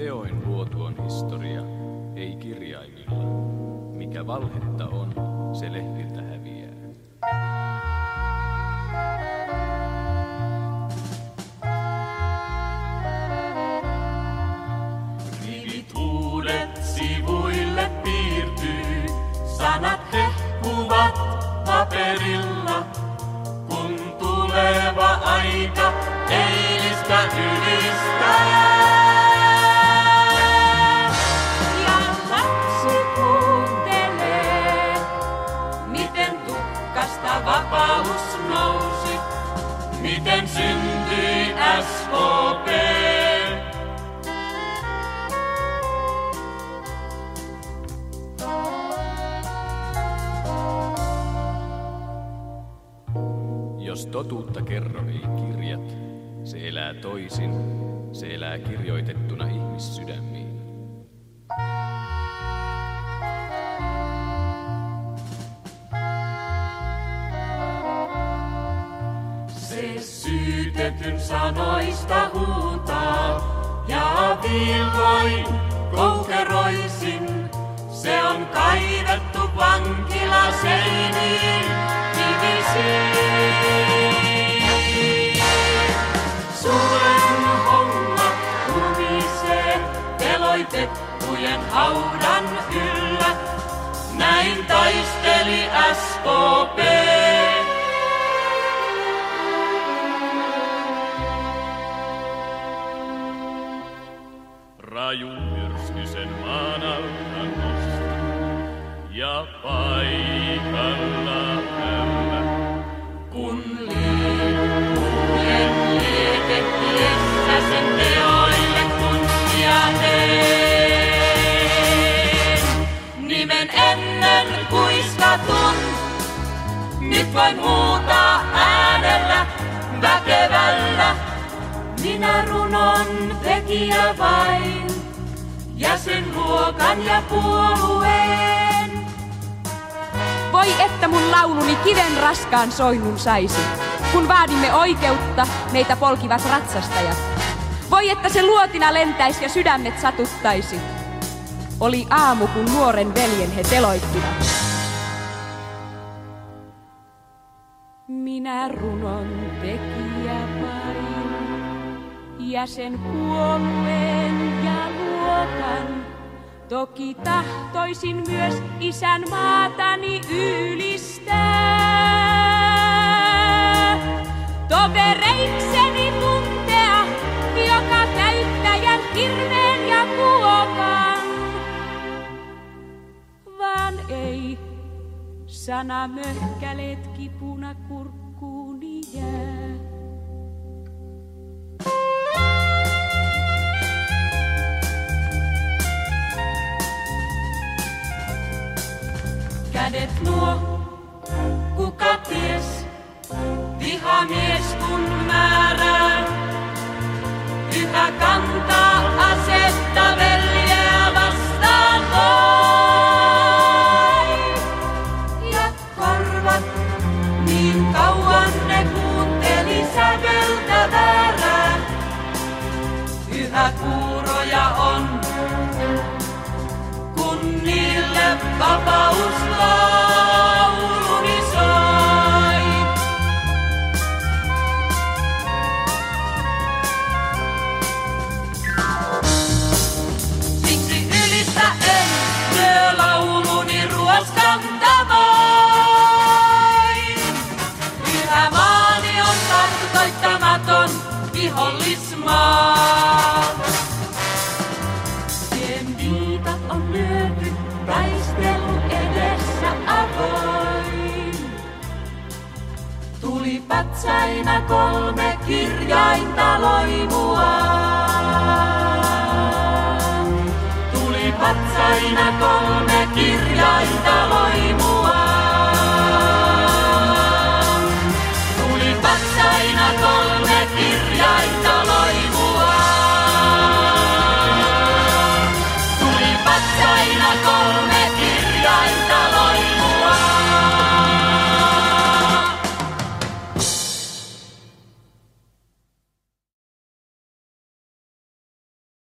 Teoin luotu on historia, ei kirjaimilla. Mikä valhetta on, se lehdiltä häviää. Rivit uudet sivuille piirtyy, sanat hehkuvat paperilla, kun tuleva aika eilistä ylistää. Tukkasta vapaus nousi. Miten syntyi SKP? Jos totuutta kerro ei kirjat, se elää toisin, se elää kirjoitettuna ihmissydämiin. Syytetyn sanoista huutaa ja viilloin koukeroisin. Se on kaivettu vankila seiniin kivisiin. Suuren homma kumisee teloitettujen haudan yllä. Näin taisteli SKP. Raju myrskysen maan alta nosti ja paikalla höllä. Kun liippujen liekehtiessä sen teoille kunnia teen. Nimen ennen kuiskatun, nyt voin huutaa äänellä väkevällä. Minä runon tekijä vain, jäsenluokan ja puolueen. Voi että mun lauluni kiven raskaan soinnun saisi. Kun vaadimme oikeutta, meitä polkivat ratsastajat. Voi että se luotina lentäisi ja sydämet satuttaisi. Oli aamu, kun nuoren veljen he teloittivat. Minä runon tekijä vain, jäsen puolueen ja luokan. Toki tahtoisin myös isän maatani ylistää. Tovereikseni tuntea, joka täyttäjän kirveen ja kuokan. Vaan ei sana möhkäleet kipuna kurkkuuni jää. Kädet nuo, kuka ties, vihamies kun määrää. Yhä kantaa asetta veljeä vastaan voi. Ja korvat, niin kauan ne kuunteli säveltä väärää. Yhä kuuroja on, kun niille vapaus maan. Sen viitat on lyöty taistelun edessä avoin. Tuli patsaina kolme kirjainta loimua. Tuli patsaina kolme kirjainta loimua. Tuli patsaina kolme kirjainta